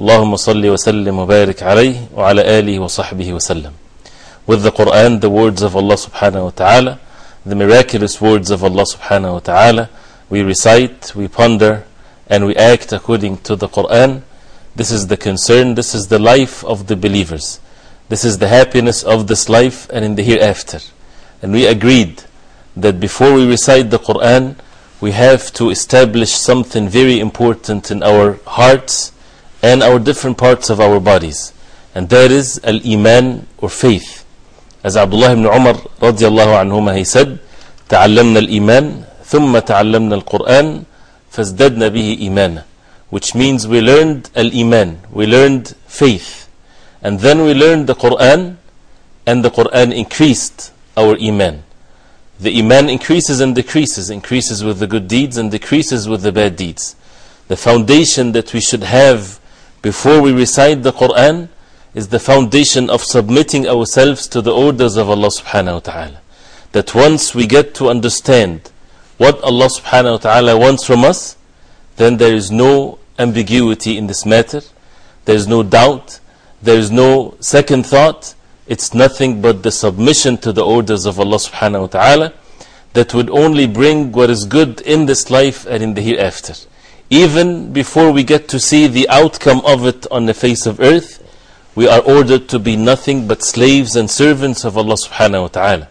اللهم صل وسلم وبارك عليه وعلى آله وصحبه وسلم With the Quran, the words of Allah subhanahu wa ta'ala, the miraculous words of Allah subhanahu wa ta'ala, we recite, we ponder, and we act according to the Quran. This is the concern, this is the life of the believers. This is the happiness of this life and in the hereafter. And we agreed that before we recite the Quran, we have to establish something very important in our hearts and our different parts of our bodies. And that is Al-Iman or faith. As Abdullah ibn Umar radiallahu anhuma he said, تعلمنا الإيمان ثم تعلمنا القرآن فازددنا به إيمانا which means we learned Al-Iman, we learned faith. And then we learned the Quran and the Quran increased our Iman. The Iman increases and decreases, increases with the good deeds and decreases with the bad deeds. The foundation that we should have before we recite the Quran is the foundation of submitting ourselves to the orders of Allah subhanahu wa ta'ala. That once we get to understand what Allah subhanahu wa ta'ala wants from us, then there is no ambiguity in this matter, there is no doubt, there is no second thought, it's nothing but the submission to the orders of Allah subhanahu wa ta'ala that would only bring what is good in this life and in the hereafter. Even before we get to see the outcome of it on the face of earth, we are ordered to be nothing but slaves and servants of Allah subhanahu wa ta'ala.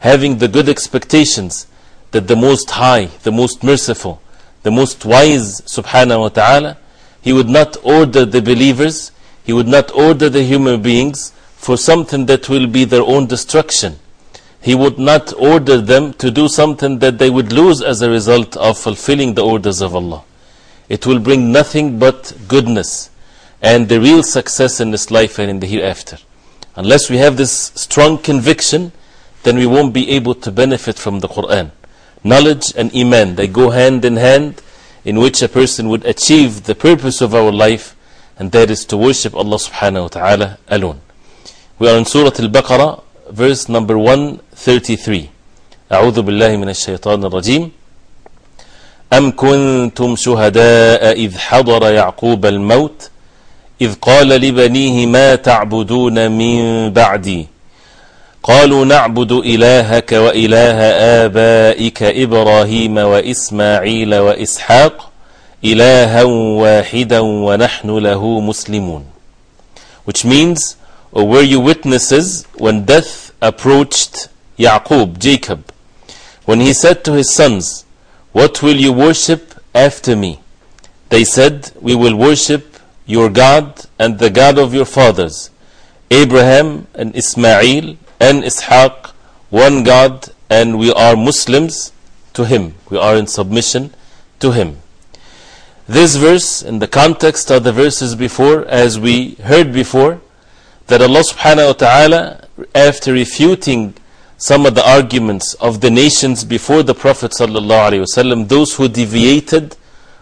Having the good expectations that the Most High, the Most Merciful, the Most Wise subhanahu wa ta'ala, He would not order the believers, He would not order the human beings for something that will be their own destruction. He would not order them to do something that they would lose as a result of fulfilling the orders of Allah. It will bring nothing but goodness and the real success in this life and in the hereafter. Unless we have this strong conviction, then we won't be able to benefit from the Quran. Knowledge and Iman, they go hand in hand, in which a person would achieve the purpose of our life, and that is to worship Allah subhanahu wa ta'ala alone. We are in Surah Al-Baqarah, verse number 133. أعوذ بالله من الشيطان الرجيم أم كنتم شهداء إذ حضر يعقوب الموت؟ إذ قال لبنيه ما تعبدون من بعدي؟ قالوا نعبد إلهك وإله آبائك إبراهيم وإسماعيل وإسحاق إلها واحدا ونحن له مسلمون. Which means or were you witnesses when death approached Yaqub, Jacob? When he said to his sons what will you worship after me? They said we will worship your God and the God of your fathers Abraham and Ismail and Ishaq one God and we are Muslims to him. We are in submission to him. This verse in the context of the verses before as we heard before that Allah subhanahu wa ta'ala after refuting some of the arguments of the nations before the Prophet wasallam those who deviated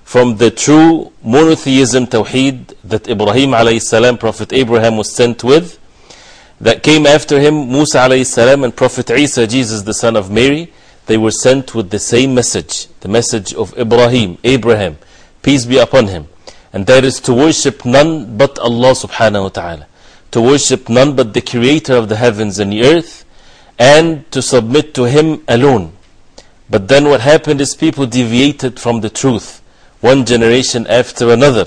from the true monotheism tawheed that Ibrahim alayhi Prophet Abraham was sent with that came after him Musa alayhi and Prophet Isa Jesus the son of Mary they were sent with the same message the message of Ibrahim Abraham peace be upon him. And that is to worship none but Allah subhanahu wa ta'ala. To worship none but the creator of the heavens and the earth and to submit to him alone. But then what happened is people deviated from the truth one generation after another.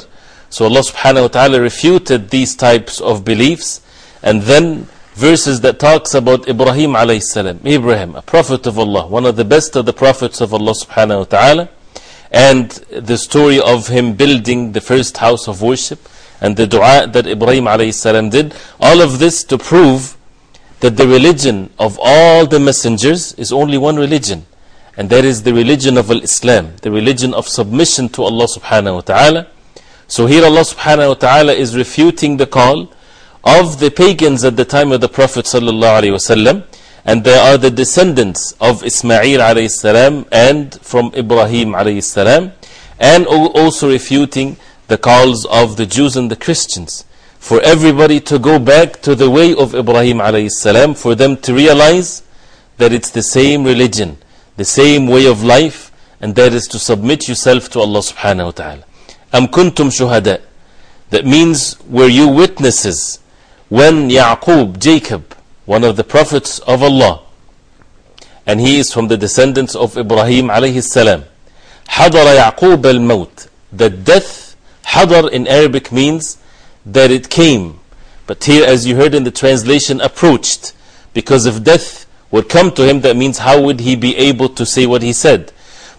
So Allah subhanahu wa ta'ala refuted these types of beliefs. And then verses that talks about Ibrahim alayhi salam, Ibrahim, a prophet of Allah, one of the best of the prophets of Allah subhanahu wa ta'ala, and the story of him building the first house of worship, and the dua that Ibrahim alayhi salam did, all of this to prove that the religion of all the messengers is only one religion, and that is the religion of Islam, the religion of submission to Allah subhanahu wa ta'ala. So here Allah subhanahu wa ta'ala is refuting the call of the pagans at the time of the Prophet sallallahu alaihi wasallam, and they are the descendants of Ismail alayhi salam and from Ibrahim alayhi salam, and also refuting the calls of the Jews and the Christians for everybody to go back to the way of Ibrahim alayhi salam, for them to realize that it's the same religion, the same way of life, and that is to submit yourself to Allah subhanahu wa ta'ala. Am kuntum shuhada. That means, were you witnesses when Yaqub, Jacob, one of the prophets of Allah, and he is from the descendants of Ibrahim alayhi salam, حضر يعقوب الموت. The death, حضر in Arabic means that it came. But here, as you heard in the translation, approached. Because if death would come to him, that means how would he be able to say what he said?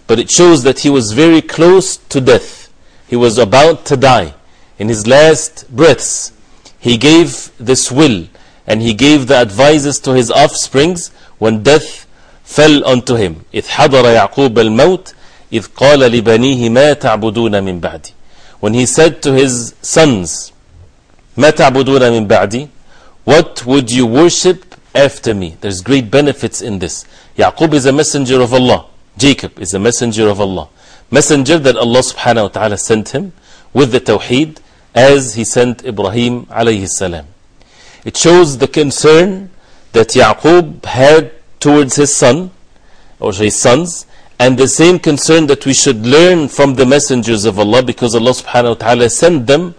But it shows that he was very close to death. He was about to die. In his last breaths, he gave this will and he gave the advices to his offsprings when death fell onto him. إذ حضر يعقوب الموت إذ قال لبنيه ما تعبدون من بعدي. When he said to his sons, ما تعبدون من بعدي What would you worship after me? There's great benefits in this. Yaqub is a messenger of Allah. Jacob is a messenger of Allah. Messenger that Allah subhanahu wa ta'ala sent him with the Tawheed as he sent Ibrahim alayhi salam. It shows the concern that Yaqub had towards his son or his sons and the same concern that we should learn from the messengers of Allah because Allah subhanahu wa ta'ala sent them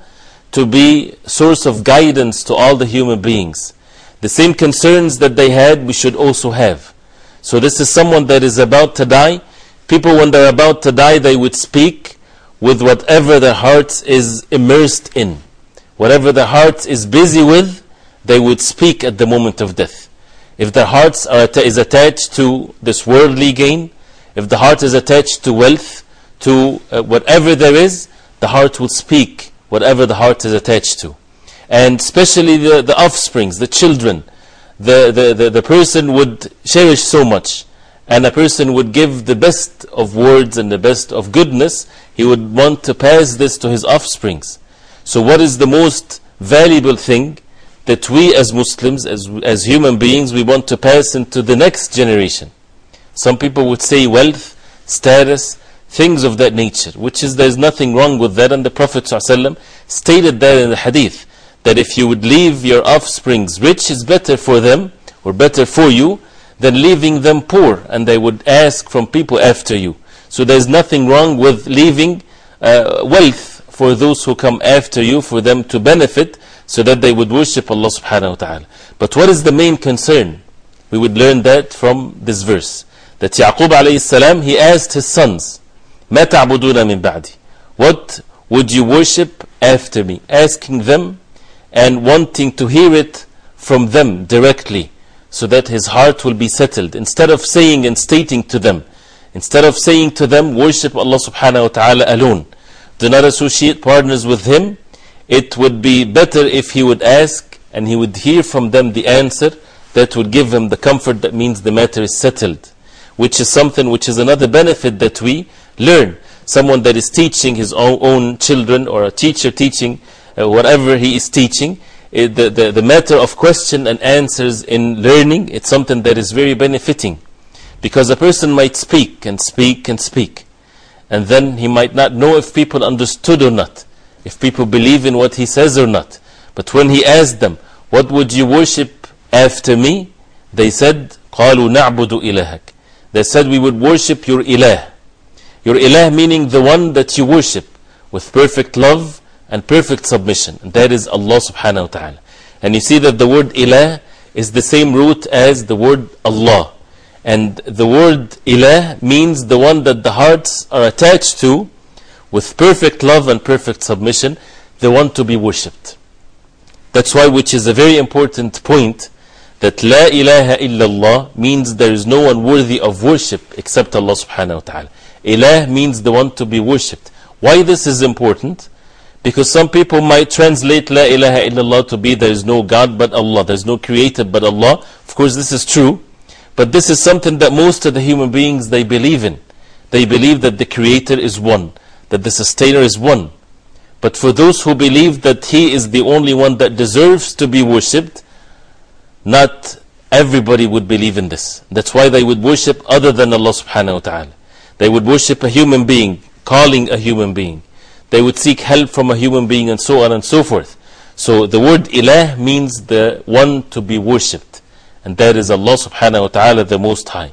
to be source of guidance to all the human beings. The same concerns that they had, we should also have. So this is someone that is about to die. People, when they're about to die, they would speak with whatever their hearts is immersed in. Whatever their hearts is busy with, they would speak at the moment of death. If their hearts are is attached to this worldly gain, if the heart is attached to wealth, to uh, whatever there is, the heart will speak whatever the heart is attached to. And especially the, the offsprings, the children, the, the, the, the person would cherish so much. And a person would give the best of words and the best of goodness. He would want to pass this to his offsprings. So, what is the most valuable thing that we as Muslims, as, as human beings, we want to pass into the next generation? Some people would say wealth, status, things of that nature, which is there's nothing wrong with that. And the Prophet ﷺ stated that in the hadith that if you would leave your offsprings rich, is better for them or better for you than leaving them poor, and they would ask from people after you. So there's nothing wrong with leaving uh, wealth for those who come after you, for them to benefit, so that they would worship Allah subhanahu wa ta'ala. But what is the main concern? We would learn that from this verse. That Yaqub alayhi salam, he asked his sons, ما تعبدون من بعدي What would you worship after me? Asking them and wanting to hear it from them directly so that his heart will be settled. Instead of saying and stating to them, instead of saying to them, worship Allah subhanahu wa ta'ala alone. Do not associate partners with him. It would be better if he would ask and he would hear from them the answer that would give him the comfort that means the matter is settled. Which is something which is another benefit that we learn. Someone that is teaching his own, own children or a teacher teaching uh, whatever he is teaching, it, the, the, the matter of question and answers in learning, it's something that is very benefiting. Because a person might speak and speak and speak. And then he might not know if people understood or not. If people believe in what he says or not. But when he asked them, What would you worship after me? They said, قالوا نعبد إلهك. they said, We would worship your ilah. Your ilah meaning the one that you worship with perfect love and perfect submission. And that is Allah subhanahu wa ta'ala. And you see that the word ilah is the same root as the word Allah. And the word ilah means the one that the hearts are attached to with perfect love and perfect submission, the one to be worshipped. That's why, which is a very important point, that La ilaha illallah means there is no one worthy of worship except Allah subhanahu wa ta'ala. Ilah means the one to be worshipped. Why this is important? Because some people might translate La ilaha illallah to be there is no God but Allah, there is no creator but Allah. Of course, this is true, but this is something that most of the human beings they believe in. They believe that the creator is one, that the sustainer is one. But for those who believe that He is the only one that deserves to be worshipped, not everybody would believe in this. That's why they would worship other than Allah subhanahu wa ta'ala. They would worship a human being, calling a human being. They would seek help from a human being and so on and so forth. So the word ilah means the one to be worshipped. And that is Allah subhanahu wa ta'ala the most high.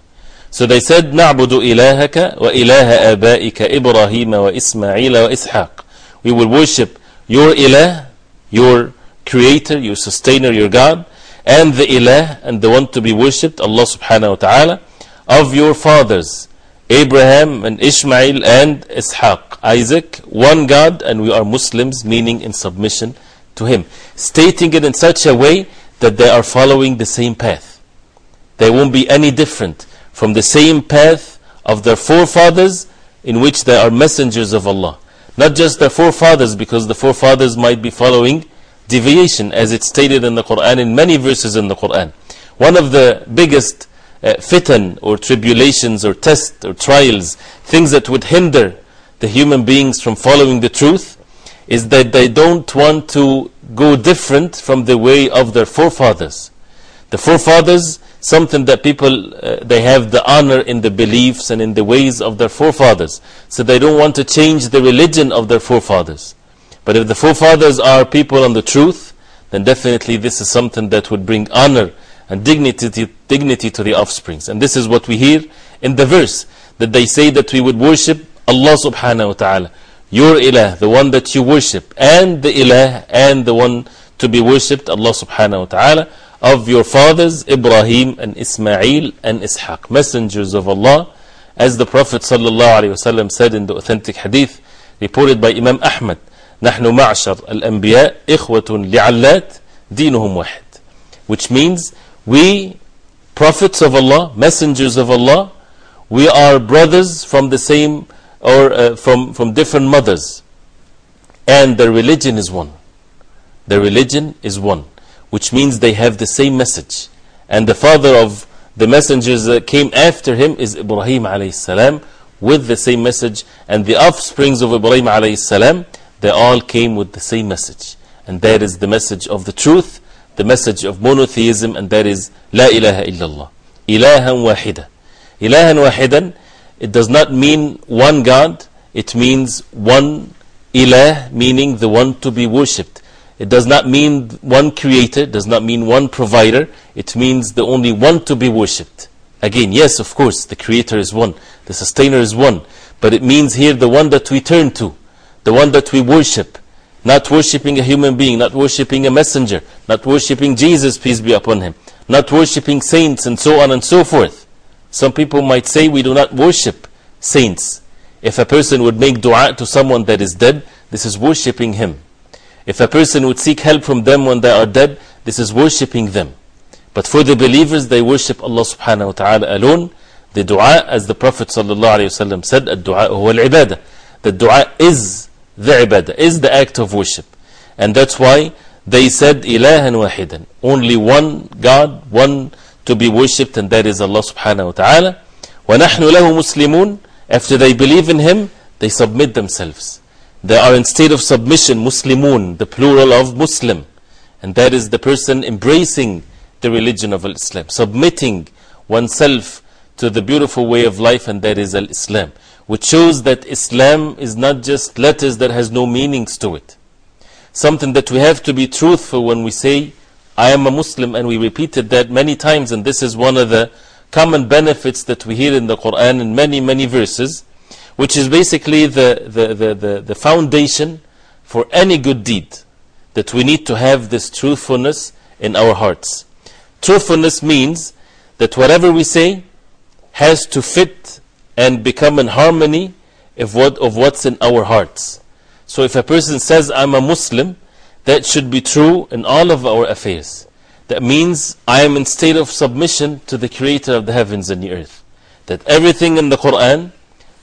So they said, نعبد إلهك وإله آبائك إبراهيم وإسماعيل وإسحاق. We will worship your ilah, your creator, your sustainer, your God, and the ilah, and the one to be worshipped, Allah subhanahu wa ta'ala, of your fathers, Abraham and Ishmael and Ishaq, Isaac, one God, and we are Muslims, meaning in submission to Him. Stating it in such a way that they are following the same path. They won't be any different from the same path of their forefathers in which they are messengers of Allah. Not just their forefathers, because the forefathers might be following deviation, as it's stated in the Quran, in many verses in the Quran. One of the biggest uh, fitan or tribulations or tests or trials, things that would hinder the human beings from following the truth, is that they don't want to go different from the way of their forefathers. The forefathers, something that people, uh, they have the honor in the beliefs and in the ways of their forefathers. So they don't want to change the religion of their forefathers. But if the forefathers are people on the truth, then definitely this is something that would bring honor and dignity dignity to the offsprings. And this is what we hear in the verse that they say that we would worship Allah subhanahu wa ta'ala, your ilah, the one that you worship, and the ilah, and the one to be worshipped, Allah subhanahu wa ta'ala, of your fathers, Ibrahim and Ismail and Ishaq, messengers of Allah, as the Prophet said in the authentic hadith, reported by Imam Ahmad. نحن معشر الأنبياء إخوة لعلات دينهم واحد which means we prophets of Allah messengers of Allah we are brothers from the same or uh, from, from different mothers and the religion is one the religion is one which means they have the same message and the father of the messengers that came after him is Ibrahim alayhi salam with the same message and the offsprings of Ibrahim alayhi salam they all came with the same message. And that is the message of the truth, the message of monotheism, and that is La ilaha illallah. Ilahan wahida. Ilahan wahidan, it does not mean one God, it means one ilah, meaning the one to be worshipped. It does not mean one creator, does not mean one provider, it means the only one to be worshipped. Again, yes, of course, the creator is one, the sustainer is one, but it means here the one that we turn to the one that we worship. Not worshipping a human being, not worshipping a messenger, not worshipping Jesus, peace be upon him, not worshipping saints, and so on and so forth. Some people might say we do not worship saints. If a person would make dua to someone that is dead, this is worshipping him. If a person would seek help from them when they are dead, this is worshipping them. But for the believers, they worship Allah subhanahu wa ta'ala alone. The dua, as the Prophet sallallahu alayhi wa said, الدعاء هو العبادة. The dua is the ibadah, is the act of worship. And that's why they said ilahan wahidan. Only one God, one to be worshipped, and that is Allah subhanahu wa ta'ala. وَنَحْنُ لَهُ مُسْلِمُونَ After they believe in Him, they submit themselves. They are in state of submission, Muslimun, the plural of Muslim. And that is the person embracing the religion of Islam, submitting oneself to the beautiful way of life, and that is Islam which shows that Islam is not just letters that has no meanings to it. Something that we have to be truthful when we say, I am a Muslim, and we repeated that many times, and this is one of the common benefits that we hear in the Quran in many, many verses, which is basically the, the, the, the, the foundation for any good deed. That we need to have this truthfulness in our hearts. Truthfulness means that whatever we say has to fit and become in harmony of, what, of what's in our hearts. So if a person says, I'm a Muslim, that should be true in all of our affairs. that means I am in state of submission to the creator of the heavens and the earth. That everything in the Quran,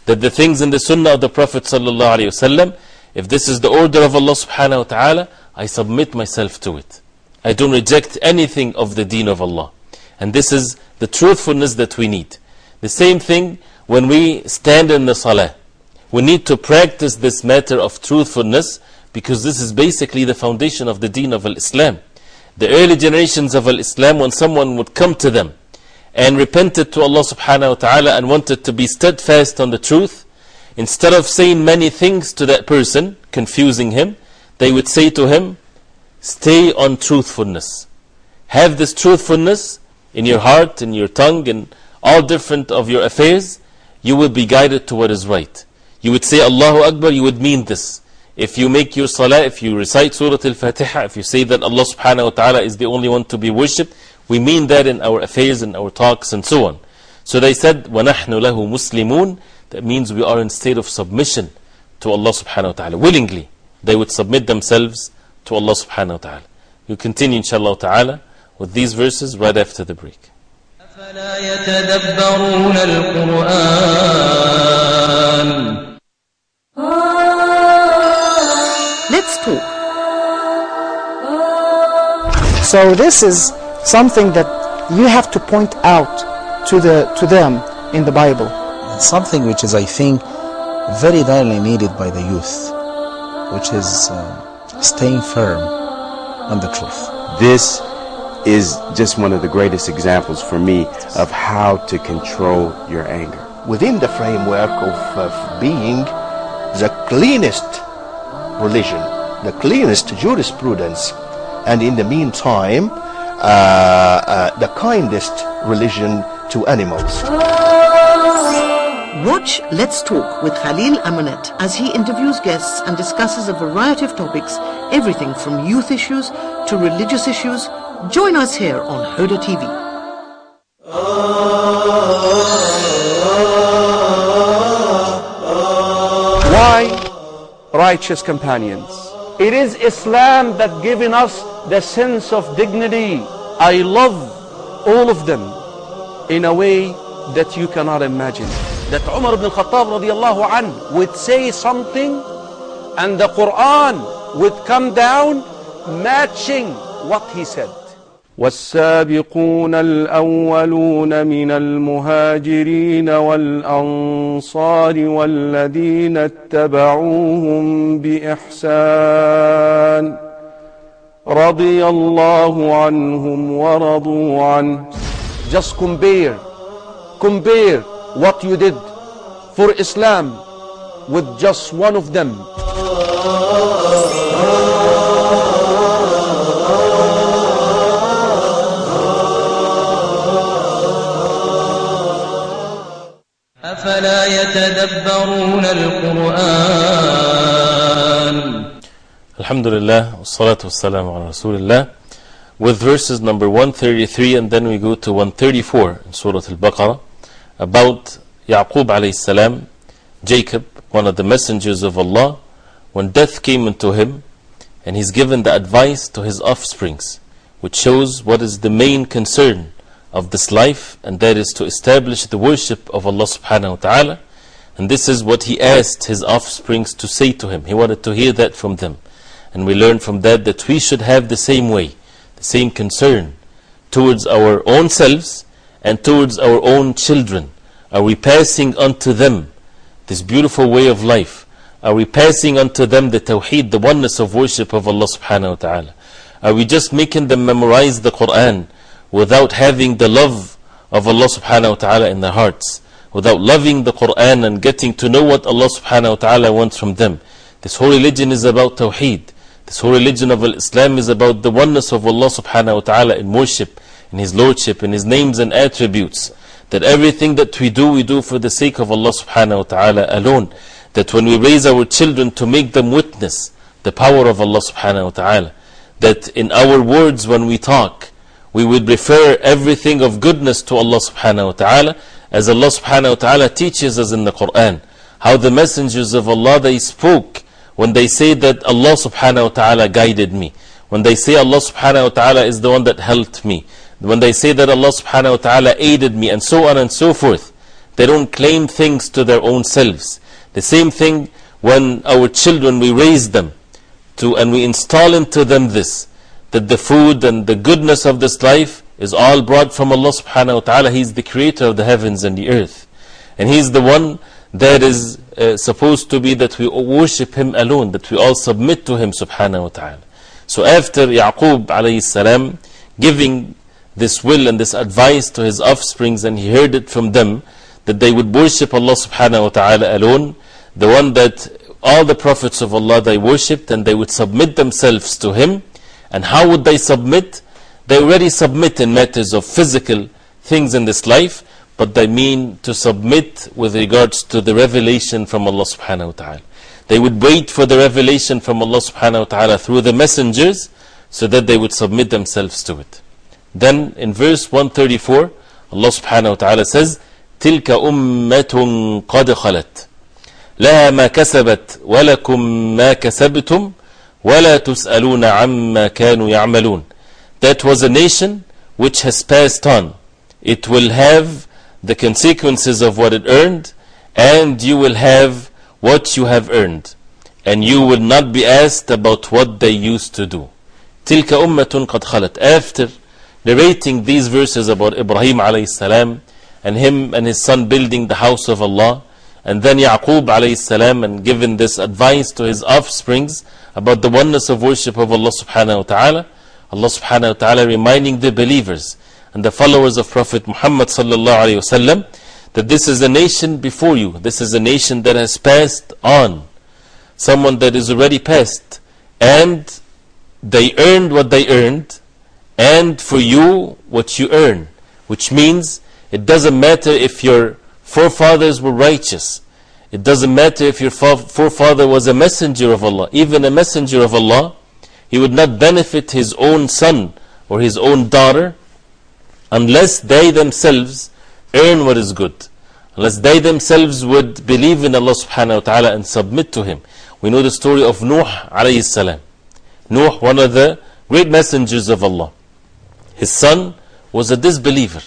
that the things in the Sunnah of the Prophet wasallam, if this is the order of Allah subhanahu wa ta'ala, I submit myself to it. I don't reject anything of the deen of Allah. And this is the truthfulness that we need. The same thing when we stand in the salah. We need to practice this matter of truthfulness because this is basically the foundation of the deen of Islam. The early generations of Islam, when someone would come to them and repented to Allah subhanahu wa ta'ala and wanted to be steadfast on the truth, instead of saying many things to that person, confusing him, they would say to him, Stay on truthfulness. Have this truthfulness in your heart, in your tongue, in all different of your affairs, you will be guided to what is right. You would say Allahu Akbar, you would mean this. If you make your salah, if you recite Surah Al Fatiha, if you say that Allah subhanahu wa ta'ala is the only one to be worshipped, we mean that in our affairs, in our talks, and so on. So they said, وَنَحْنُ لَهُ مُسْلِمُونَ That means we are in state of submission to Allah subhanahu wa ta'ala. Willingly, they would submit themselves to Allah subhanahu wa ta'ala. We'll continue inshallah ta'ala with these verses right after the break. أفلا يتدبرون القرآن Let's talk. So this is something that you have to point out to the to them in the Bible. something which is, I think, very rarely needed by the youth, which is uh, staying firm on the truth. This is just one of the greatest examples for me of how to control your anger. within the framework of, of being the cleanest religion, the cleanest jurisprudence, and in the meantime, uh, uh, the kindest religion to animals. Watch Let's Talk with Khalil Amanet as he interviews guests and discusses a variety of topics, everything from youth issues to religious issues. Join us here on Huda TV. Why righteous companions? It is Islam that given us the sense of dignity. I love all of them in a way that you cannot imagine. That Umar ibn al-Khattab radiallahu anh would say something and the Quran would come down matching what he said. والسابقون الأولون من المهاجرين والأنصار والذين اتبعوهم بإحسان رضي الله عنهم ورضوا عنه Just compare, compare what you did for Islam with just one of them. أفلا يتدبرون القرآن Alhamdulillah, wassalatu wassalamu ala Rasulillah. With verses number 133 and then we go to 134 in Surah Al-Baqarah about Yaqub alayhi salam, Jacob, one of the messengers of Allah, when death came into him and he's given the advice to his offsprings, which shows what is the main concern of this life, and that is to establish the worship of Allah subhanahu wa ta'ala. And this is what he asked his offsprings to say to him. He wanted to hear that from them. And we learn from that that we should have the same way, the same concern towards our own selves and towards our own children. Are we passing unto them this beautiful way of life? Are we passing unto them the tawheed, the oneness of worship of Allah subhanahu wa ta'ala? Are we just making them memorize the Quran without having the love of Allah subhanahu wa ta'ala in their hearts? Without loving the Quran and getting to know what Allah subhanahu wa ta'ala wants from them? This whole religion is about tawheed. This whole religion of Islam is about the oneness of Allah subhanahu wa ta'ala in worship, in His Lordship, in His names and attributes. That everything that we do, we do for the sake of Allah subhanahu wa ta'ala alone. That when we raise our children to make them witness the power of Allah subhanahu wa ta'ala. That in our words when we talk, we would refer everything of goodness to Allah subhanahu wa ta'ala as Allah subhanahu wa ta'ala teaches us in the Quran. How the messengers of Allah they spoke when they say that Allah subhanahu wa ta'ala guided me. When they say Allah subhanahu wa ta'ala is the one that helped me, when they say that Allah subhanahu wa ta'ala aided me, and so on and so forth, they don't claim things to their own selves. The same thing when our children, we raise them to, and we install into them this, that the food and the goodness of this life is all brought from Allah subhanahu wa ta'ala. He is the creator of the heavens and the earth. And He is the one that is uh, supposed to be that we worship Him alone, that we all submit to Him subhanahu wa ta'ala. So after Yaqub alayhi salam giving this will and this advice to his offsprings and he heard it from them that they would worship Allah subhanahu wa ta'ala alone, the one that all the prophets of Allah they worshipped and they would submit themselves to Him. And how would they submit? They already submit in matters of physical things in this life, but they mean to submit with regards to the revelation from Allah subhanahu wa ta'ala. They would wait for the revelation from Allah subhanahu wa ta'ala through the messengers so that they would submit themselves to it. Then in verse 134, Allah subhanahu wa ta'ala says, تلك أمة قد خلت لها ما كسبت ولكم ما كسبتم ولا تسألون عما كانوا يعملون That was a nation which has passed on. It will have the consequences of what it earned and you will have what you have earned. And you will not be asked about what they used to do. تلك أمة قد خلت After narrating these verses about Ibrahim alayhi salam and him and his son building the house of Allah and then Yaqub alayhi salam and giving this advice to his offsprings about the oneness of worship of Allah subhanahu wa ta'ala. Allah subhanahu wa ta'ala reminding the believers and the followers of Prophet Muhammad sallallahu alayhi wasallam that this is a nation before you. This is a nation that has passed on. Someone that is already past and they earned what they earned. And for you what you earn. Which means it doesn't matter if your forefathers were righteous. It doesn't matter if your forefather was a messenger of Allah. Even a messenger of Allah, he would not benefit his own son or his own daughter unless they themselves earn what is good. Unless they themselves would believe in Allah subhanahu wa ta'ala and submit to Him. We know the story of Nuh alayhi salam. Nuh, one of the great messengers of Allah. His son was a disbeliever.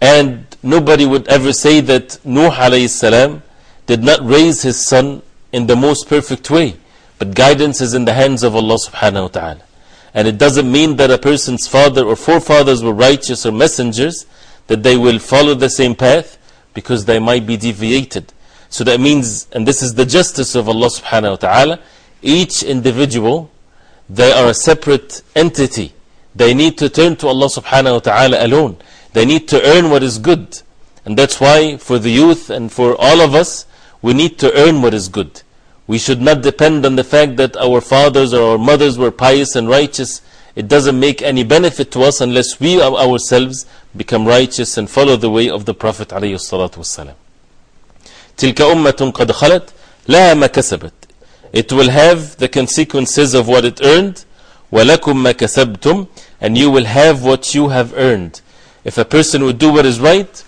And nobody would ever say that Nuh alayhi salam did not raise his son in the most perfect way. But guidance is in the hands of Allah subhanahu wa ta'ala. And it doesn't mean that a person's father or forefathers were righteous or messengers, that they will follow the same path because they might be deviated. So that means, and this is the justice of Allah subhanahu wa ta'ala, each individual, they are a separate entity. They need to turn to Allah subhanahu wa ta'ala alone. They need to earn what is good. And that's why for the youth and for all of us, we need to earn what is good. We should not depend on the fact that our fathers or our mothers were pious and righteous. It doesn't make any benefit to us unless we ourselves become righteous and follow the way of the Prophet ﷺ. تلك أمة قد خلت لها ما كسبت It will have the consequences of what it earned ولكم ما كسبتم and you will have what you have earned if a person would do what is right,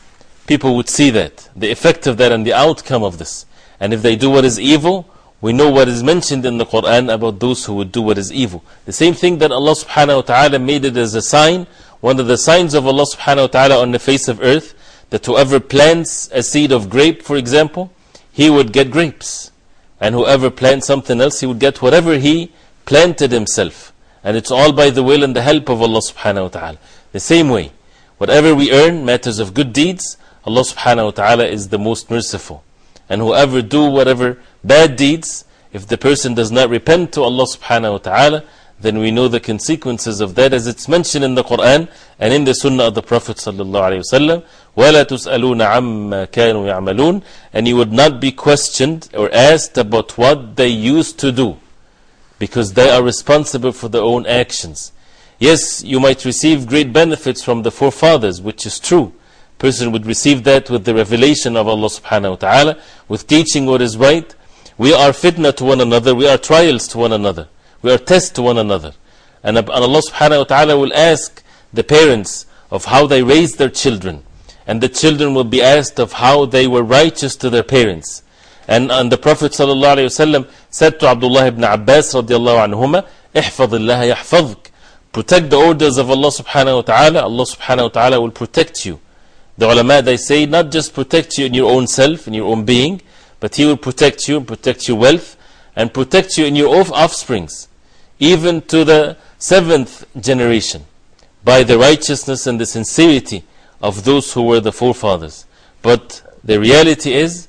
people would see that, the effect of that and the outcome of this. and if they do what is evil, we know what is mentioned in the Quran about those who would do what is evil. The same thing that Allah subhanahu wa ta'ala made it as a sign, one of the signs of Allah subhanahu wa ta'ala on the face of earth, that whoever plants a seed of grape, for example, he would get grapes. And whoever plants something else, he would get whatever he planted himself. And it's all by the will and the help of Allah subhanahu wa ta'ala. The same way, Whatever we earn, matters of good deeds, Allah subhanahu wa ta'ala is the most merciful. And whoever do whatever bad deeds, if the person does not repent to Allah subhanahu wa ta'ala, then we know the consequences of that as it's mentioned in the Quran and in the Sunnah of the Prophet. ﷺ. وَلَا تُسْأَلُونَ عَمَّا كَانُوا يَعْمَلُونَ And you would not be questioned or asked about what they used to do, because they are responsible for their own actions. Yes, you might receive great benefits from the forefathers, which is true Person would receive that with the revelation of Allah subhanahu wa ta'ala, with teaching what is right. We are fitna to one another, we are trials to one another, we are tests to one another. And Allah subhanahu wa ta'ala will ask the parents of how they raised their children. And the children will be asked of how they were righteous to their parents. And, and the Prophet ﷺ said to Abdullah ibn Abbas radiallahu anhuma, احفظ الله يحفظك. Protect the orders of Allah subhanahu wa ta'ala, Allah subhanahu wa ta'ala will protect you. The ulama they say not just protect you in your own self, in your own being, but He will protect you and protect your wealth and protect you in your off- offsprings, even to the seventh generation, by the righteousness and the sincerity of those who were the forefathers. But the reality is,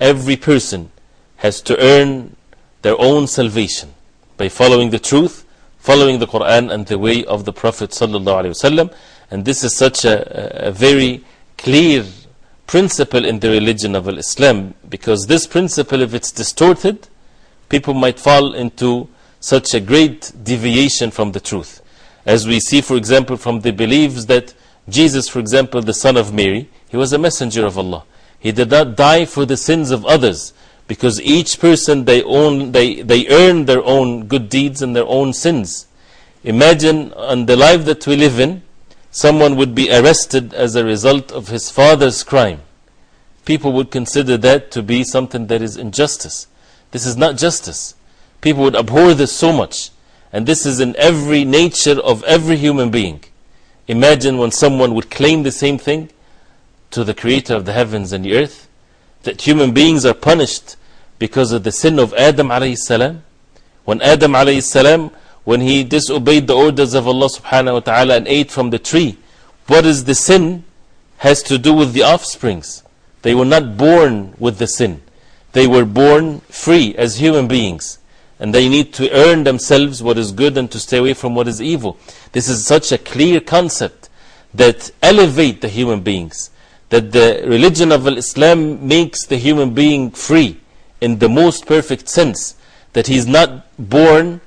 every person has to earn their own salvation by following the truth, following the Quran and the way of the Prophet. ﷺ. And this is such a, a very clear principle in the religion of Islam because this principle, if it's distorted, people might fall into such a great deviation from the truth. As we see, for example, from the beliefs that Jesus, for example, the son of Mary, he was a messenger of Allah. He did not die for the sins of others because each person they, own, they, they earn their own good deeds and their own sins. Imagine on the life that we live in, someone would be arrested as a result of his father's crime. People would consider that to be something that is injustice. This is not justice. People would abhor this so much. And this is in every nature of every human being. Imagine when someone would claim the same thing to the Creator of the heavens and the earth, that human beings are punished because of the sin of Adam alayhi salam. When Adam alayhi salam, when he disobeyed the orders of Allah subhanahu wa ta'ala and ate from the tree, what is the sin has to do with the offsprings. They were not born with the sin. They were born free as human beings. And they need to earn themselves what is good and to stay away from what is evil. This is such a clear concept that elevate the human beings. That the religion of Islam makes the human being free in the most perfect sense. That he is not born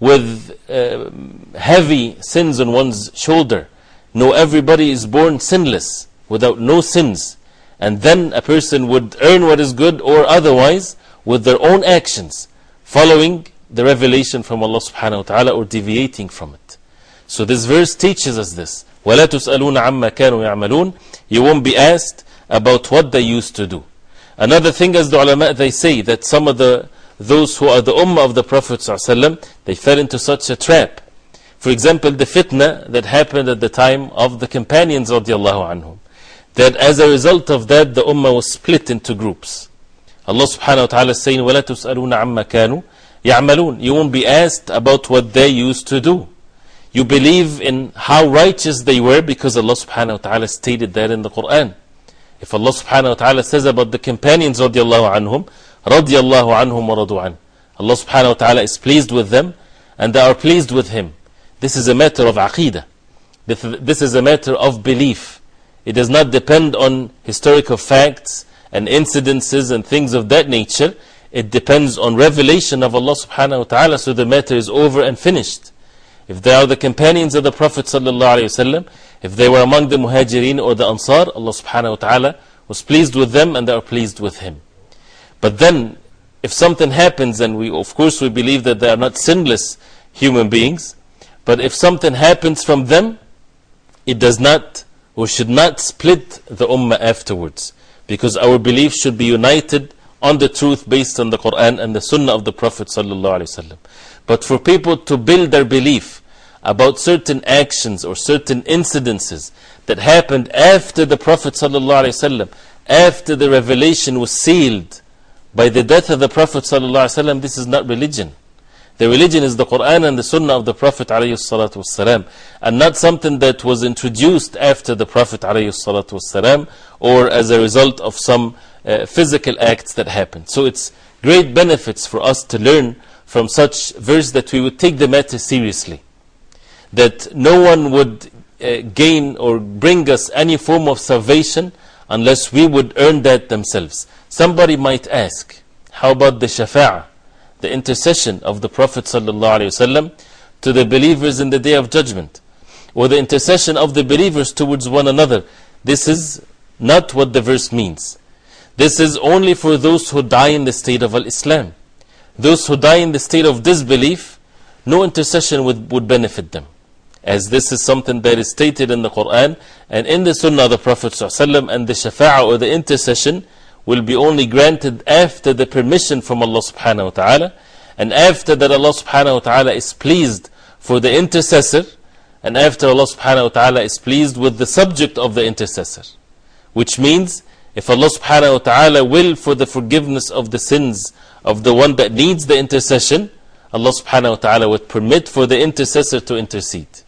with uh, heavy sins on one's shoulder. No, everybody is born sinless, without no sins. And then a person would earn what is good or otherwise with their own actions, following the revelation from Allah subhanahu wa ta'ala or deviating from it. So this verse teaches us this. وَلَا تُسْأَلُونَ عَمَّا كَانُوا يَعْمَلُونَ You won't be asked about what they used to do. Another thing, as the ulama, they say that some of the those who are the ummah of the Prophet ﷺ, they fell into such a trap. For example, the fitna that happened at the time of the companions radiallahu anhum. That as a result of that, the ummah was split into groups. Allah subhanahu wa ta'ala is saying, وَلَا تُسْأَلُونَ عَمَّا كَانُوا يَعْمَلُونَ You won't be asked about what they used to do. You believe in how righteous they were because Allah subhanahu wa ta'ala stated that in the Quran. If Allah subhanahu wa ta'ala says about the companions radiallahu anhum, radiallahu anhum wa radu an. Allah subhanahu wa ta'ala is pleased with them and they are pleased with Him. This is a matter of aqidah. This, is a matter of belief. It does not depend on historical facts and incidences and things of that nature. It depends on revelation of Allah subhanahu wa ta'ala, so the matter is over and finished. If they are the companions of the Prophet sallallahu alayhi wa if they were among the muhajirin or the ansar, Allah subhanahu wa ta'ala was pleased with them and they are pleased with him. But then, if something happens, and we, of course, we believe that they are not sinless human beings, but if something happens from them, it does not or should not split the ummah afterwards. Because our belief should be united on the truth based on the Quran and the Sunnah of the Prophet. But for people to build their belief about certain actions or certain incidences that happened after the Prophet, after the revelation was sealed by the death of the Prophet ﷺ, this is not religion. The religion is the Quran and the Sunnah of the Prophet ﷺ, and not something that was introduced after the Prophet ﷺ or as a result of some uh, physical acts that happened. So it's great benefits for us to learn from such verse that we would take the matter seriously. That no one would uh, gain or bring us any form of salvation unless we would earn that themselves. Somebody might ask, how about the shafa'ah, the intercession of the Prophet ﷺ to the believers in the day of judgment, or the intercession of the believers towards one another? This is not what the verse means. This is only for those who die in the state of Al Islam. Those who die in the state of disbelief, no intercession would, would benefit them as this is something that is stated in the Quran and in the Sunnah of the Prophet ﷺ, and the Shafa'ah or the intercession will be only granted after the permission from Allah subhanahu wa ta'ala And after that Allah subhanahu wa ta'ala is pleased for the intercessor, and after Allah subhanahu wa ta'ala is pleased with the subject of the intercessor. Which means, if Allah subhanahu wa ta'ala will for the forgiveness of the sins of the one that needs the intercession, Allah subhanahu wa ta'ala would permit for the intercessor to intercede.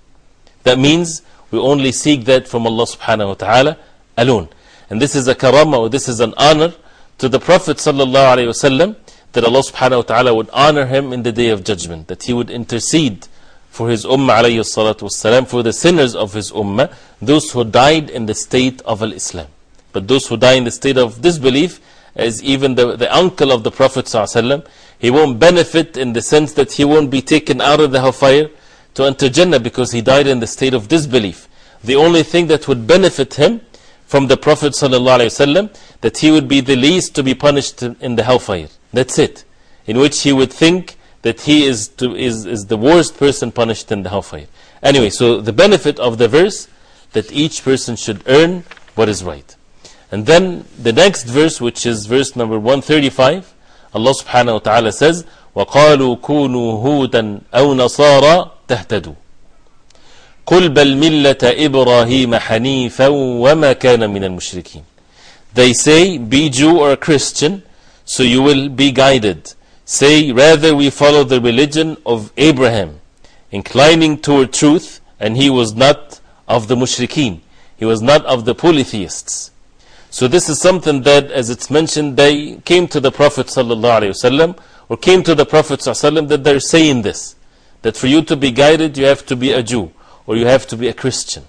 That means we only seek that from Allah subhanahu wa ta'ala alone. And this is a karama or this is an honor to the Prophet wasallam that Allah subhanahu wa ta'ala would honor him in the day of judgment, that he would intercede for his ummah for the sinners of his ummah, those who died in the state of al-Islam. But those who die in the state of disbelief, as even the, the uncle of the Prophet sallallahu he won't benefit in the sense that he won't be taken out of the hellfire to enter Jannah because he died in the state of disbelief. The only thing that would benefit him from the Prophet ﷺ that he would be the least to be punished in the hellfire. That's it. In which he would think that he is, to, is, is the worst person punished in the hellfire. Anyway, so the benefit of the verse that each person should earn what is right. And then the next verse, which is verse number 135, Allah subhanahu wa ta'ala says, وَقَالُوا كُونُوا هُودًا أَوْ نَصَارَى تَهْتَدُوا قل بل ملة إبراهيم حنيفا وما كان من المشركين They say, be Jew or Christian, so you will be guided. Say, rather we follow the religion of Abraham, inclining toward truth, and he was not of the mushrikeen. He was not of the polytheists. So this is something that, as it's mentioned, they came to the Prophet ﷺ, or came to the Prophet ﷺ that they're saying this. That for you to be guided, you have to be a Jew, or you have to be a Christian.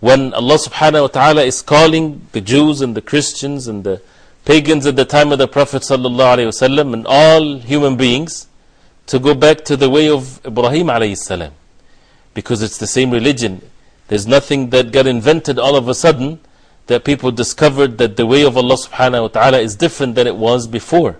When Allah subhanahu wa ta'ala is calling the Jews and the Christians and the pagans at the time of the Prophet ﷺ and all human beings to go back to the way of Ibrahim alayhi salam. Because it's the same religion. There's nothing that got invented all of a sudden that people discovered that the way of Allah subhanahu wa ta'ala is different than it was before.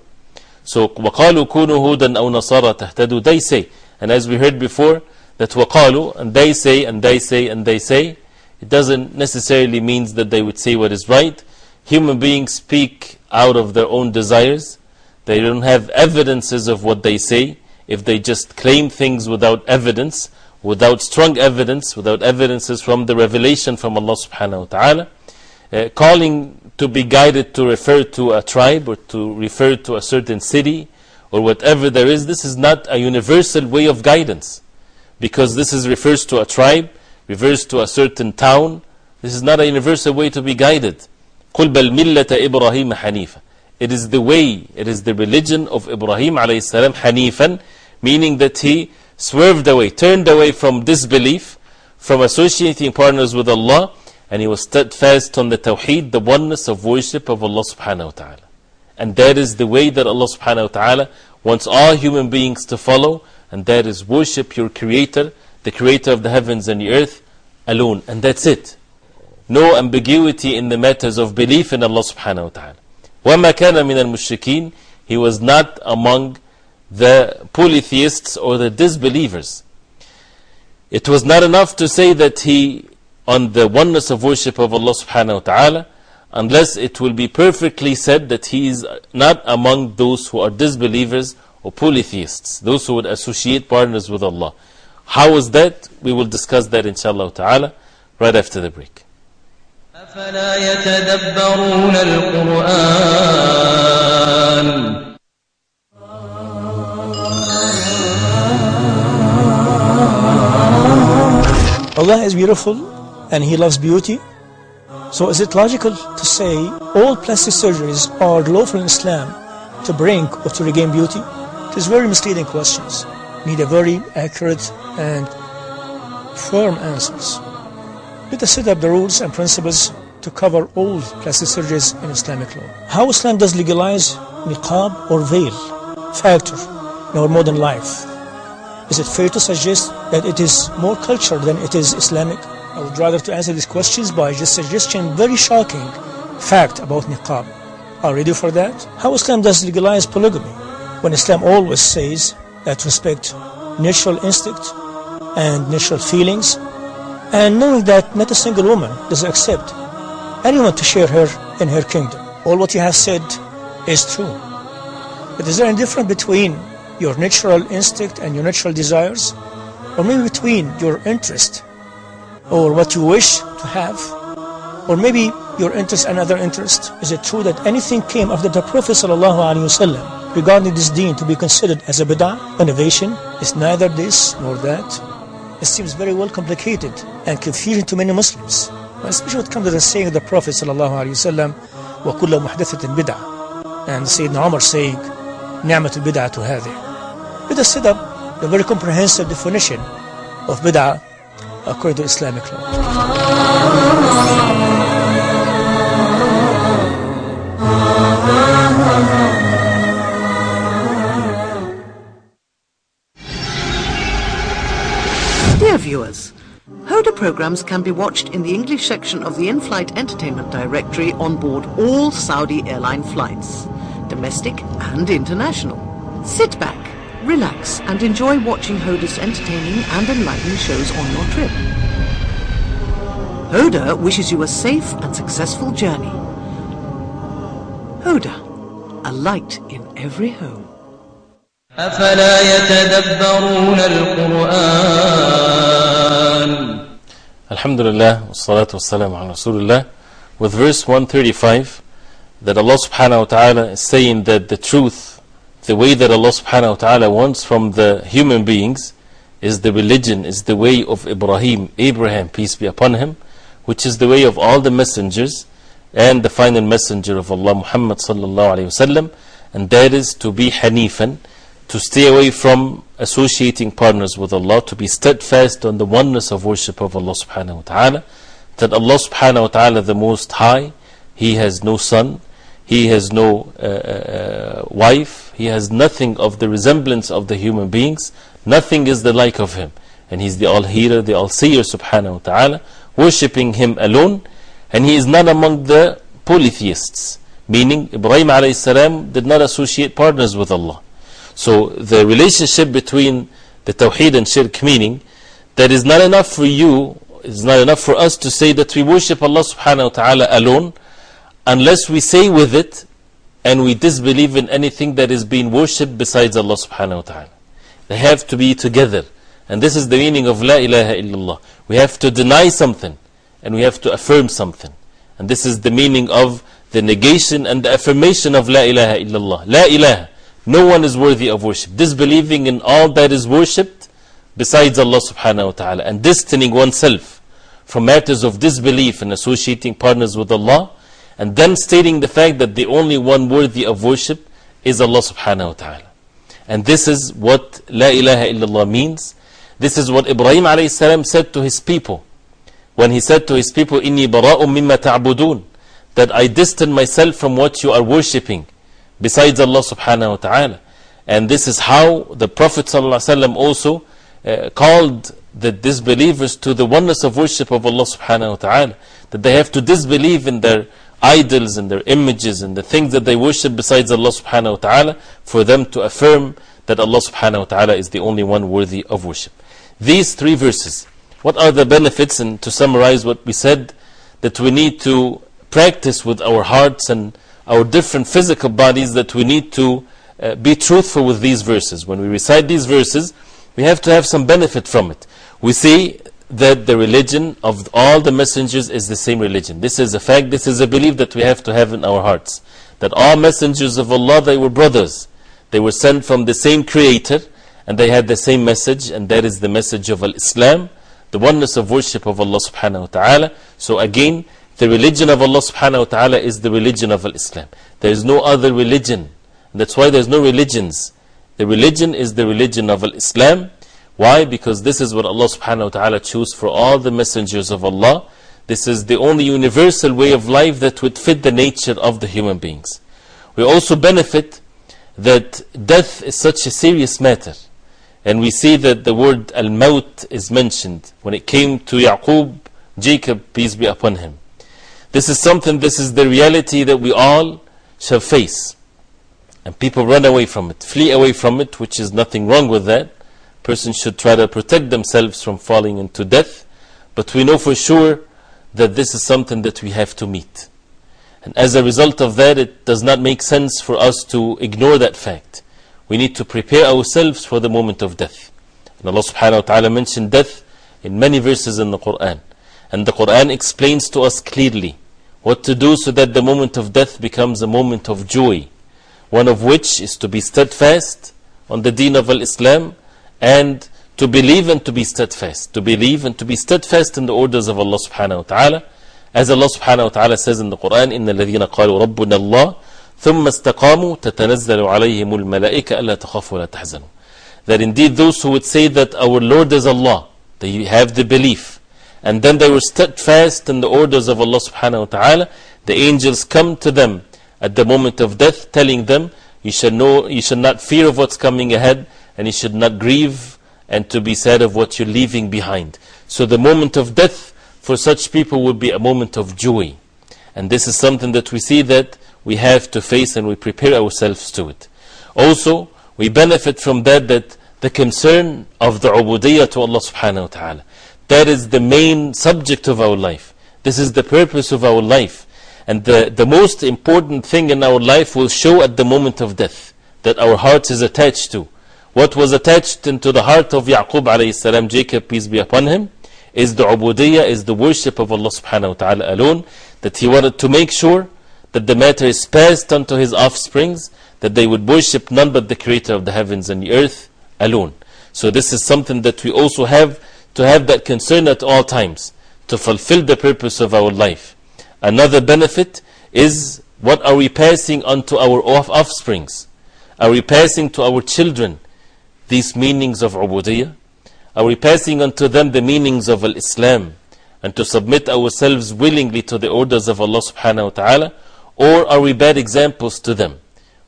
So, وَقَالُوا كُونُوا هُودًا أَوْ نَصَارَى تَهْتَدُوا They say, and as we heard before, that وَقَالُوا, and they say, and they say, and they say, it doesn't necessarily mean that they would say what is right. Human beings speak out of their own desires. They don't have evidences of what they say. If they just claim things without evidence, without strong evidence, without evidences from the revelation from Allah subhanahu wa ta'ala, uh, calling to be guided to refer to a tribe or to refer to a certain city or whatever there is, this is not a universal way of guidance. Because this is, refers to a tribe, refers to a certain town. This is not a universal way to be guided. قُلْ بَلْ مِلَّةَ إِبْرَاهِيمَ حَنِيفًا It is the way, it is the religion of Ibrahim alayhi salam, Hanifan, meaning that he swerved away, turned away from disbelief, from associating partners with Allah, and he was steadfast on the Tawheed, the oneness of worship of Allah subhanahu wa ta'ala. And that is the way that Allah subhanahu wa ta'ala wants all human beings to follow, and that is worship your Creator, the Creator of the heavens and the earth, alone. And that's it. No ambiguity in the matters of belief in Allah subhanahu wa ta'ala. وَمَا كَانَ مِنَ الْمُشْرِكِينَ He was not among the polytheists or the disbelievers. It was not enough to say that he, on the oneness of worship of Allah subhanahu wa ta'ala, unless it will be perfectly said that he is not among those who are disbelievers or polytheists, those who would associate partners with Allah. How is that? We will discuss that inshallah ta'ala right after the break. أفلا يتدبرون القرآن Allah is beautiful and He loves beauty. So is it logical to say all plastic surgeries are lawful in Islam to bring or to regain beauty? Is very misleading questions. Need a very accurate and firm answers. Let us set up the rules and principles to cover all plastic surgeries in Islamic law. How Islam does legalize niqab or veil factor in our modern life. Is it fair to suggest that it is more cultural than it is Islamic? I would rather to answer these questions by just suggesting very shocking fact about niqab. Are you ready for that? How Islam does legalize polygamy when Islam always says that respect natural instinct and natural feelings and knowing that not a single woman does accept anyone to share her in her kingdom. All what you have said is true. But is there any difference between your natural instinct and your natural desires, or maybe between your interest or what you wish to have, or maybe your interest and other interest. Is it true that anything came after the Prophet ﷺ regarding this deen to be considered as a bid'ah, innovation? It's neither this nor that. It seems very well complicated and confusing to many Muslims, especially when it comes to the saying of the Prophet ﷺ, وَكُلَّ مُحْدَثَةٍ بِدْعَةٍ and Sayyidina Umar saying, نعمة البدعة هذه. Let us set up a very comprehensive definition of bid'ah according to Islamic law. programs can be watched in the English section of the in-flight entertainment directory on board all Saudi airline flights, domestic and international. Sit back, relax and enjoy watching Huda's entertaining and enlightening shows on your trip. Huda wishes you a safe and successful journey. Huda, a light in every home. أفلا يتدبرون القرآن Alhamdulillah, wassalatu wassalamu ala Rasulullah. With verse 135, that Allah subhanahu wa ta'ala is saying that the truth, the way that Allah subhanahu wa ta'ala wants from the human beings, is the religion, is the way of Ibrahim, Abraham, peace be upon him, which is the way of all the messengers and the final messenger of Allah, Muhammad sallallahu alayhi wasallam, and that is to be Hanifan, to stay away from associating partners with Allah, to be steadfast on the oneness of worship of Allah subhanahu wa ta'ala, that Allah subhanahu wa ta'ala, the Most High, He has no son, He has no uh, uh, wife, He has nothing of the resemblance of the human beings, nothing is the like of Him. And He's the All Hearer, the All Seer subhanahu wa ta'ala, worshipping Him alone, and He is not among the polytheists, meaning Ibrahim alayhi salam did not associate partners with Allah. So the relationship between the Tawheed and Shirk meaning that is not enough for you, it's not enough for us to say that we worship Allah subhanahu wa ta'ala alone unless we say with it and we disbelieve in anything that is being worshipped besides Allah subhanahu wa ta'ala. They have to be together. And this is the meaning of La ilaha illallah. We have to deny something and we have to affirm something. And this is the meaning of the negation and the affirmation of La ilaha illallah. La ilaha. No one is worthy of worship. Disbelieving in all that is worshipped besides Allah subhanahu wa ta'ala. And distancing oneself from matters of disbelief and associating partners with Allah. And then stating the fact that the only one worthy of worship is Allah subhanahu wa ta'ala. And this is what La ilaha illallah means. This is what Ibrahim alayhi salam said to his people. When he said to his people, Inni bara'um mimma ta'budun. That I distance myself from what you are worshipping besides Allah subhanahu wa ta'ala. And this is how the Prophet ﷺ also uh, called the disbelievers to the oneness of worship of Allah subhanahu wa ta'ala. That they have to disbelieve in their idols and their images and the things that they worship besides Allah subhanahu wa ta'ala for them to affirm that Allah subhanahu wa ta'ala is the only one worthy of worship. These three verses, what are the benefits? And to summarize what we said, that we need to practice with our hearts and our different physical bodies that we need to uh, be truthful with these verses. When we recite these verses, we have to have some benefit from it. We see that the religion of all the messengers is the same religion. This is a fact, this is a belief that we have to have in our hearts. That all messengers of Allah, they were brothers. They were sent from the same creator and they had the same message, and that is the message of Islam, the oneness of worship of Allah subhanahu wa ta'ala. So again, the religion of Allah subhanahu wa ta'ala is the religion of Islam. There is no other religion. That's why there's no religions. The religion is the religion of Islam. Why? Because this is what Allah subhanahu wa ta'ala chose for all the messengers of Allah. This is the only universal way of life that would fit the nature of the human beings. We also benefit that death is such a serious matter. And we see that the word al-maut is mentioned when it came to Yaqub, Jacob, peace be upon him. This is something, this is the reality that we all shall face. And people run away from it, flee away from it, which is nothing wrong with that. Persons should try to protect themselves from falling into death. But we know for sure that this is something that we have to meet. And as a result of that, it does not make sense for us to ignore that fact. we need to prepare ourselves for the moment of death. And Allah subhanahu wa ta'ala mentioned death in many verses in the Quran. And the Quran explains to us clearly what to do so that the moment of death becomes a moment of joy. One of which is to be steadfast on the deen of Islam and to believe and to be steadfast. To believe and to be steadfast in the orders of Allah subhanahu wa ta'ala. As Allah subhanahu wa ta'ala says in the Quran, إِنَّ الَّذِينَ قَالُوا رَبُّنَا اللَّهِ ثُمَّ اسْتَقَامُوا تَتَنَزَّلُ عَلَيْهِمُ الْمَلَائِكَ أَلَّا تَخَافُوا وَلَا تَحْزَنُوا That indeed those who would say that our Lord is Allah, they have the belief, and then they were steadfast in the orders of Allah subhanahu wa ta'ala, the angels come to them at the moment of death, telling them, you should, know, you should not fear of what's coming ahead, and you should not grieve and to be sad of what you're leaving behind. So the moment of death for such people would be a moment of joy. And this is something that we see that we have to face and we prepare ourselves to it. Also, we benefit from that that the concern of the ubudiyyah to Allah subhanahu wa ta'ala. That is the main subject of our life. This is the purpose of our life. And the, the most important thing in our life will show at the moment of death that our heart is attached to. What was attached into the heart of Yaqub alayhi salam, Jacob, peace be upon him, is the ubudiyyah, is the worship of Allah subhanahu wa ta'ala alone. That he wanted to make sure that the matter is passed unto his offsprings, that they would worship none but the creator of the heavens and the earth alone. So this is something that we also have to have that concern at all times, to fulfill the purpose of our life. Another benefit is what are we passing on to our offsprings? Are we passing to our children these meanings of ubudiyyah? Are we passing on to them the meanings of Islam and to submit ourselves willingly to the orders of Allah subhanahu wa ta'ala? Or are we bad examples to them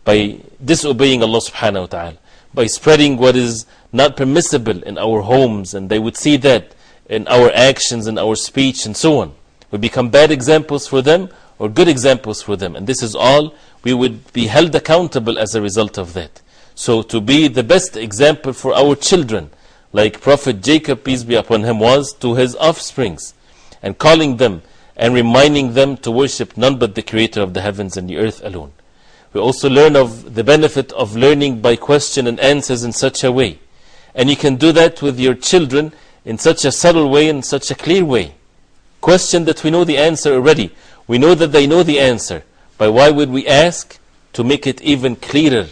by disobeying Allah subhanahu wa ta'ala? By spreading what is not permissible in our homes, and they would see that in our actions and our speech and so on. We become bad examples for them or good examples for them. And this is all we would be held accountable as a result of that. So, to be the best example for our children, like Prophet Jacob, peace be upon him, was to his offsprings, and calling them and reminding them to worship none but the Creator of the heavens and the earth alone. We also learn of the benefit of learning by question and answers in such a way. And you can do that with your children in such a subtle way, in such a clear way. Question that we know the answer already. We know that they know the answer. But why would we ask? To make it even clearer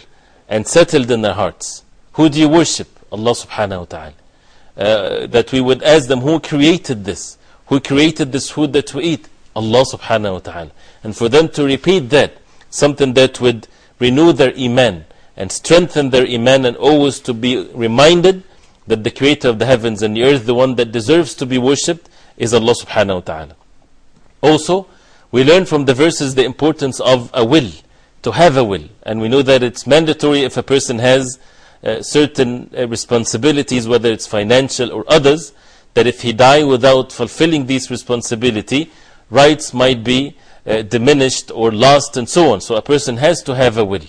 and settled in their hearts. Who do you worship? Allah subhanahu wa ta'ala. Uh, that we would ask them, who created this? Who created this food that we eat? Allah subhanahu wa ta'ala. And for them to repeat that, something that would renew their iman and strengthen their iman and always to be reminded that the creator of the heavens and the earth, the one that deserves to be worshipped, is Allah subhanahu wa ta'ala. Also, we learn from the verses the importance of a will, to have a will. And we know that it's mandatory if a person has uh, certain uh, responsibilities, whether it's financial or others, that if he die without fulfilling these responsibility, rights might be uh, diminished or lost and so on. So a person has to have a will.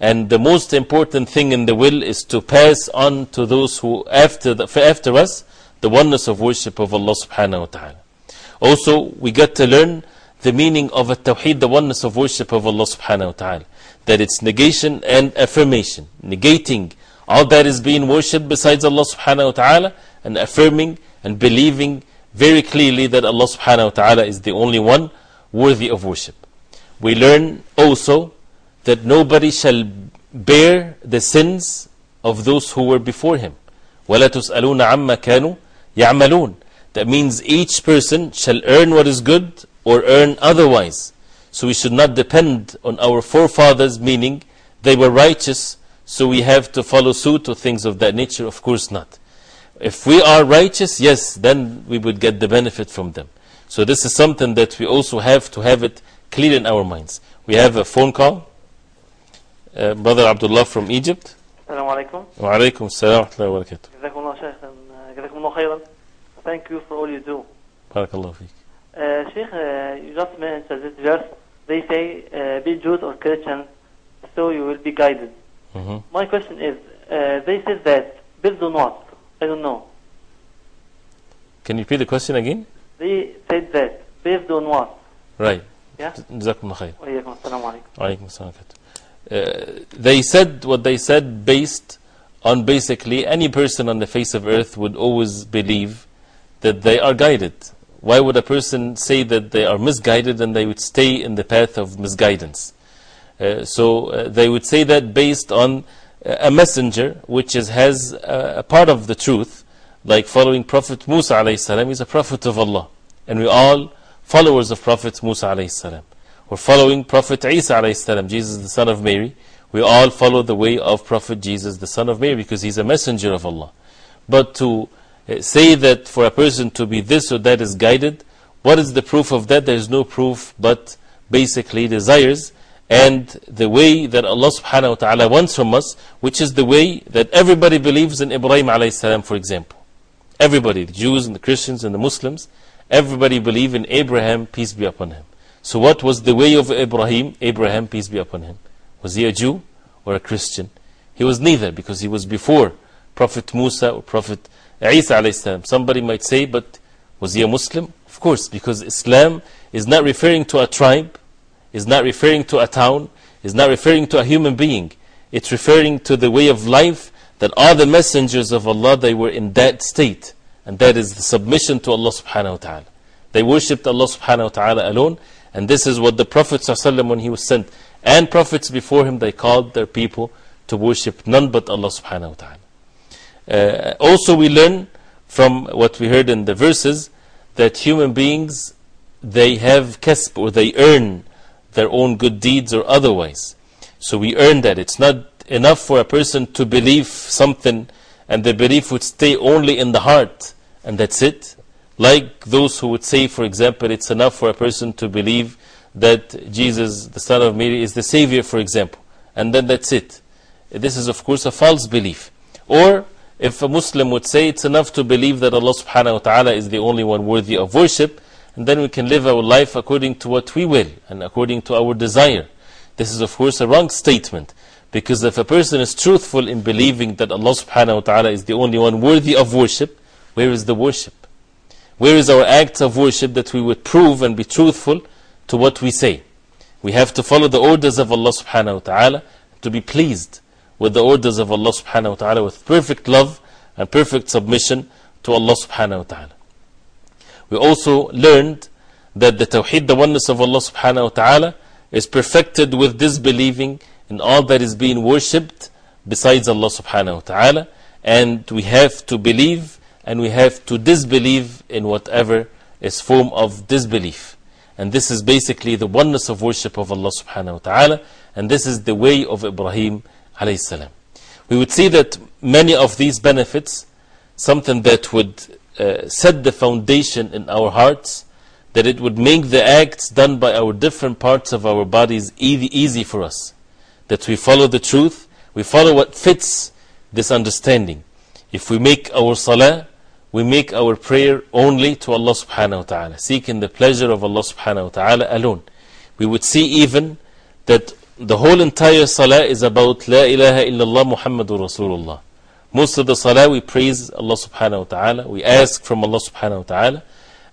And the most important thing in the will is to pass on to those who after, the, after us the oneness of worship of Allah subhanahu wa ta'ala. Also, we get to learn the meaning of a tawheed, the oneness of worship of Allah subhanahu wa ta'ala. That it's negation and affirmation. Negating all that is being worshipped besides Allah subhanahu wa ta'ala and affirming and believing very clearly that Allah subhanahu wa ta'ala is the only one worthy of worship. We learn also that nobody shall bear the sins of those who were before him. وَلَا تُسْأَلُونَ عَمَّا كَانُوا يَعْمَلُونَ That means each person shall earn what is good or earn otherwise. So we should not depend on our forefathers, meaning they were righteous, so we have to follow suit or things of that nature. Of course not. If we are righteous, yes, then we would get the benefit from them. So this is something that we also have to have it clear in our minds. We have a phone call. Uh, Brother Abdullah from Egypt. السلام عليكم Wa alaikum assalam wa rahmatullahi wa barakatuh. جزاكم الله شيخا جزاكم الله خيرا thank you for all you do Barakallahu feek. uh, Sheikh uh, you just mentioned this verse they say uh, be Jews or Christians so you will be guided Mhm. my question is uh, they said that based on what I don't know Can you repeat the question again? they said that based on what Right. yeah Jazakumullah khair. وإياكم السلام عليكم Alaikum assalam wa rahmatullahi. uh, they said what they said based on basically any person on the face of earth would always believe that they are guided. Why would a person say that they are misguided and they would stay in the path of misguidance? Uh, so uh, they would say that based on uh, a messenger which is, has uh, a part of the truth, like following Prophet Musa salam is a prophet of Allah. And we all followers of Prophet Musa. We're following Prophet Isa salam, Jesus the son of Mary. We all follow the way of Prophet Jesus the son of Mary because he's a messenger of Allah. But to uh, say that for a person to be this or that is guided, what is the proof of that? There is no proof but basically desires and the way that Allah subhanahu wa ta'ala wants from us, which is the way that everybody believes in Ibrahim alayhi salam, for example. Everybody, the Jews and the Christians and the Muslims, everybody believe in Abraham, peace be upon him. So, what was the way of Ibrahim? Abraham, peace be upon him. Was he a Jew or a Christian? He was neither because he was before Prophet Musa or Prophet Isa. Somebody might say, but was he a Muslim? Of course, because Islam is not referring to a tribe, is not referring to a town, is not referring to a human being. It's referring to the way of life that all the messengers of Allah, they were in that state. And that is the submission to Allah subhanahu wa ta'ala. They worshipped Allah subhanahu wa ta'ala alone. And this is what the Prophet when he was sent, and prophets before him, they called their people to worship none but Allah subhanahu wa ta'ala. Uh, also, we learn from what we heard in the verses that human beings they have kasb or they earn their own good deeds or otherwise. So we earn that. It's not enough for a person to believe something and the belief would stay only in the heart and that's it. Like those who would say, for example, it's enough for a person to believe that Jesus, the Son of Mary, is the Savior, for example, and then that's it. This is, of course, a false belief. Or if a Muslim would say it's enough to believe that Allah subhanahu wa ta'ala is the only one worthy of worship, and then we can live our life according to what we will and according to our desire. This is, of course, a wrong statement. Because if a person is truthful in believing that Allah subhanahu wa ta'ala is the only one worthy of worship, where is the worship? Where is our acts of worship that we would prove and be truthful to what we say? We have to follow the orders of Allah subhanahu wa ta'ala to be pleased with the orders of Allah subhanahu wa ta'ala with perfect love and perfect submission to Allah subhanahu wa ta'ala. We also learned that the tawheed, the oneness of Allah subhanahu wa ta'ala, is perfected with disbelieving in all that is being worshipped besides Allah subhanahu wa ta'ala. And we have to believe and we have to disbelieve in whatever is form of disbelief. And this is basically the oneness of worship of Allah subhanahu wa ta'ala. And this is the way of Ibrahim alayhi salam. We would see that many of these benefits, something that would uh, set the foundation in our hearts, that it would make the acts done by our different parts of our bodies easy, easy for us. That we follow the truth, we follow what fits this understanding. If we make our salah, we make our prayer only to Allah subhanahu wa ta'ala, seeking the pleasure of Allah subhanahu wa ta'ala alone. We would see even that the whole entire salah is about La ilaha illallah Muhammadur Rasulullah. Most of the salah we praise Allah subhanahu wa ta'ala, we ask from Allah subhanahu wa ta'ala,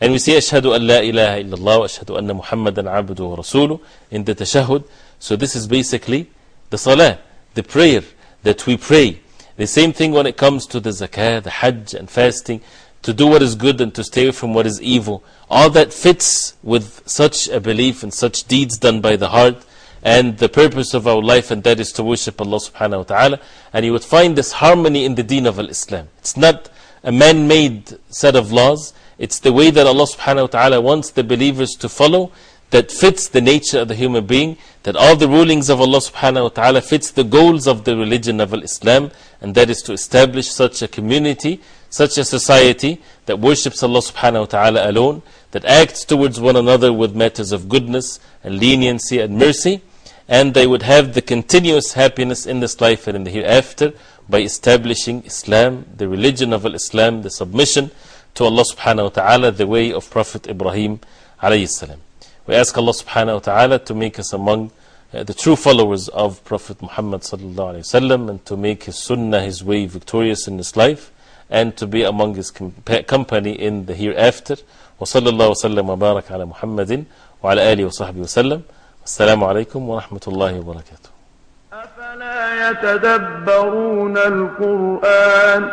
and we say Ashhadu an la ilaha illallah wa ashhadu anna Muhammadan abduhu wa in the tashahud. So this is basically the salah, the prayer that we pray. The same thing when it comes to the zakah, the hajj and fasting, to do what is good and to stay from what is evil. All that fits with such a belief and such deeds done by the heart and the purpose of our life, and that is to worship Allah subhanahu wa ta'ala. And you would find this harmony in the deen of Islam. It's not a man made set of laws, it's the way that Allah subhanahu wa ta'ala wants the believers to follow that fits the nature of the human being, that all the rulings of Allah subhanahu wa ta'ala fits the goals of the religion of Islam, and that is to establish such a community, such a society that worships Allah subhanahu wa ta'ala alone, that acts towards one another with matters of goodness and leniency and mercy, and they would have the continuous happiness in this life and in the hereafter by establishing Islam, the religion of Islam, the submission to Allah subhanahu wa ta'ala, the way of Prophet Ibrahim alayhi salam. We ask Allah subhanahu wa ta'ala to make us among uh, the true followers of Prophet Muhammad sallallahu alayhi wasallam and to make his sunnah, his way victorious in this life and to be among his company in the hereafter. وصلى الله وسلم وبارك على محمد وعلى آله وصحبه وسلم السلام عليكم ورحمة الله وبركاته أفلا يتدبرون القرآن